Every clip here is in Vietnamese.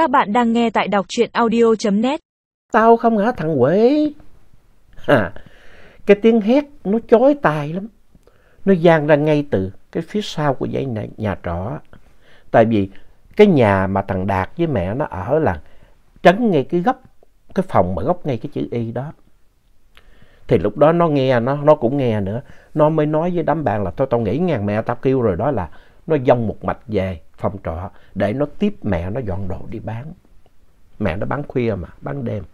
Các bạn đang nghe tại đọc truyện audio.net. Tao không hả thằng Huệ? À, cái tiếng hét nó chói tai lắm. Nó gian ra ngay từ cái phía sau của dãy nhà, nhà trọ. Tại vì cái nhà mà thằng Đạt với mẹ nó ở là trấn ngay cái góc, cái phòng mà góc ngay cái chữ Y đó. Thì lúc đó nó nghe, nó nó cũng nghe nữa. Nó mới nói với đám bạn là thôi tao nghĩ ngàn mẹ tao kêu rồi đó là nó dông một mạch về phòng trọ để nó tiếp mẹ nó dọn đồ đi bán. Mẹ nó bán khuya mà, bán đêm.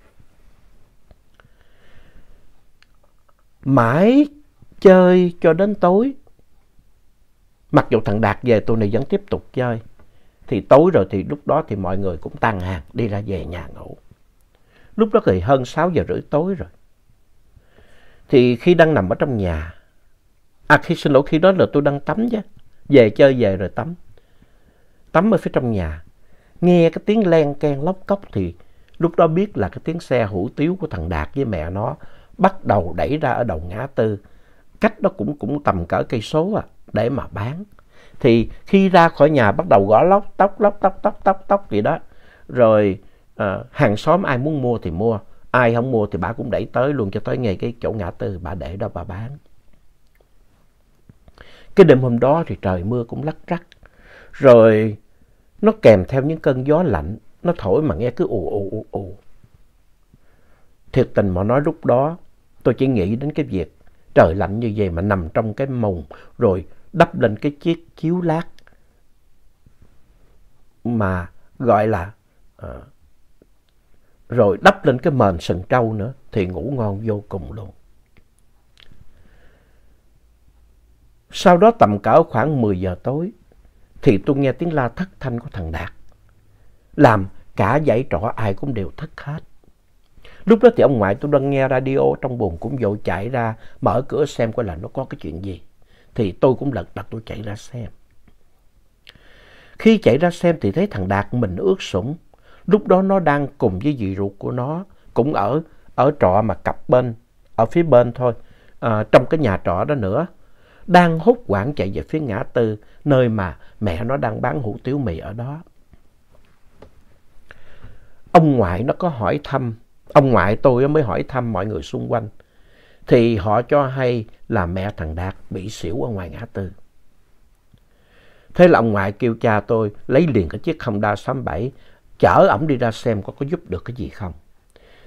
Mãi chơi cho đến tối. Mặc dù thằng Đạt về tụi này vẫn tiếp tục chơi. Thì tối rồi thì lúc đó thì mọi người cũng tan hàng đi ra về nhà ngủ. Lúc đó thì hơn 6 giờ rưỡi tối rồi. Thì khi đang nằm ở trong nhà, à khi xin lỗi khi đó là tôi đang tắm chứ. Về chơi về rồi tắm. Tắm ở phía trong nhà. Nghe cái tiếng len ken lóc cốc thì lúc đó biết là cái tiếng xe hủ tiếu của thằng Đạt với mẹ nó bắt đầu đẩy ra ở đầu ngã tư. Cách đó cũng cũng tầm cỡ cây số à, để mà bán. Thì khi ra khỏi nhà bắt đầu gõ lóc tóc lóc tóc tóc tóc tóc vậy đó. Rồi à, hàng xóm ai muốn mua thì mua. Ai không mua thì bà cũng đẩy tới luôn cho tới ngay cái chỗ ngã tư bà để đó bà bán. Cái đêm hôm đó thì trời mưa cũng lắc rắc. Rồi nó kèm theo những cơn gió lạnh. Nó thổi mà nghe cứ ù ù ù ù. Thiệt tình mà nói lúc đó tôi chỉ nghĩ đến cái việc trời lạnh như vậy mà nằm trong cái mùng rồi đắp lên cái chiếc chiếu lát mà gọi là à, rồi đắp lên cái mền sừng trâu nữa thì ngủ ngon vô cùng luôn. Sau đó tầm cỡ khoảng 10 giờ tối thì tôi nghe tiếng la thất thanh của thằng Đạt. Làm cả dãy trọ ai cũng đều thất hết. Lúc đó thì ông ngoại tôi đang nghe radio trong buồng cũng vội chạy ra mở cửa xem coi là nó có cái chuyện gì. Thì tôi cũng lật đật tôi chạy ra xem. Khi chạy ra xem thì thấy thằng Đạt mình ướt sũng. Lúc đó nó đang cùng với dì ruột của nó cũng ở ở trọ mà cặp bên, ở phía bên thôi, à, trong cái nhà trọ đó nữa. Đang hốt quảng chạy về phía ngã tư, nơi mà mẹ nó đang bán hủ tiếu mì ở đó. Ông ngoại nó có hỏi thăm Ông ngoại tôi mới hỏi thăm mọi người xung quanh. Thì họ cho hay là mẹ thằng Đạt bị xỉu ở ngoài ngã tư. Thế là ông ngoại kêu cha tôi lấy liền cái chiếc Honda 67 chở ổng đi ra xem có có giúp được cái gì không.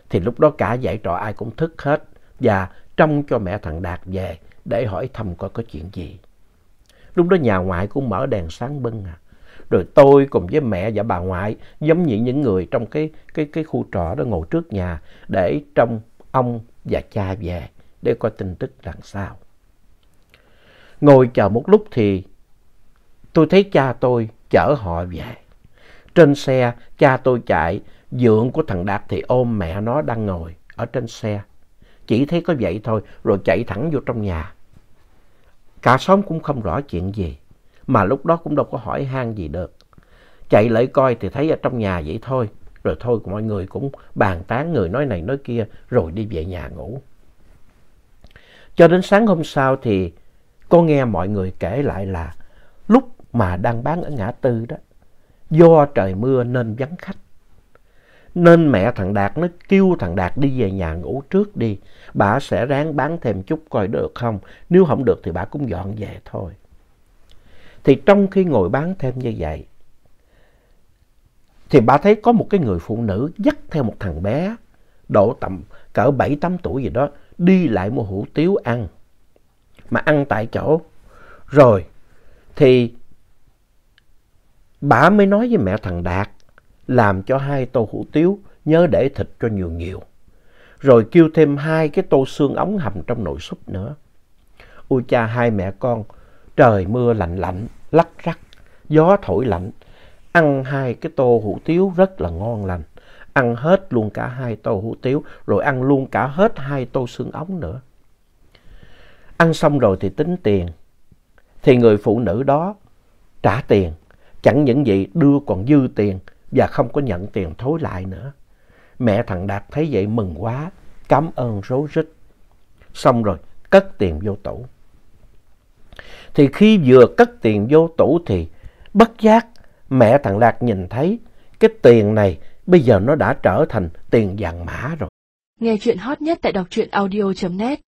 Thì lúc đó cả dãy trọ ai cũng thức hết và trông cho mẹ thằng Đạt về để hỏi thăm coi có chuyện gì. Lúc đó nhà ngoại cũng mở đèn sáng bưng à. Rồi tôi cùng với mẹ và bà ngoại giống như những người trong cái, cái, cái khu trọ đó ngồi trước nhà để trông ông và cha về để coi tin tức làm sao. Ngồi chờ một lúc thì tôi thấy cha tôi chở họ về. Trên xe cha tôi chạy, dượng của thằng Đạt thì ôm mẹ nó đang ngồi ở trên xe. Chỉ thấy có vậy thôi rồi chạy thẳng vô trong nhà. Cả xóm cũng không rõ chuyện gì mà lúc đó cũng đâu có hỏi han gì được. Chạy lại coi thì thấy ở trong nhà vậy thôi. Rồi thôi mọi người cũng bàn tán người nói này nói kia rồi đi về nhà ngủ. Cho đến sáng hôm sau thì có nghe mọi người kể lại là lúc mà đang bán ở ngã tư đó, do trời mưa nên vắng khách. Nên mẹ thằng Đạt nó kêu thằng Đạt đi về nhà ngủ trước đi. Bà sẽ ráng bán thêm chút coi được không. Nếu không được thì bà cũng dọn về thôi. Thì trong khi ngồi bán thêm như vậy, thì bà thấy có một cái người phụ nữ dắt theo một thằng bé, độ tầm cỡ 7-8 tuổi gì đó, đi lại mua hủ tiếu ăn. Mà ăn tại chỗ. Rồi, thì bà mới nói với mẹ thằng Đạt, làm cho hai tô hủ tiếu, nhớ để thịt cho nhiều nhiều. Rồi kêu thêm hai cái tô xương ống hầm trong nồi súp nữa. Ôi cha hai mẹ con, trời mưa lạnh lạnh, lắc rắc, gió thổi lạnh. Ăn hai cái tô hủ tiếu rất là ngon lành. Ăn hết luôn cả hai tô hủ tiếu, rồi ăn luôn cả hết hai tô xương ống nữa. Ăn xong rồi thì tính tiền. Thì người phụ nữ đó trả tiền. Chẳng những vậy đưa còn dư tiền và không có nhận tiền thối lại nữa. Mẹ thằng Đạt thấy vậy mừng quá, cảm ơn rối rít. Xong rồi, cất tiền vô tủ. Thì khi vừa cất tiền vô tủ thì bất giác mẹ thằng Đạt nhìn thấy cái tiền này bây giờ nó đã trở thành tiền vàng mã rồi. Nghe chuyện hot nhất tại đọc truyện audio.net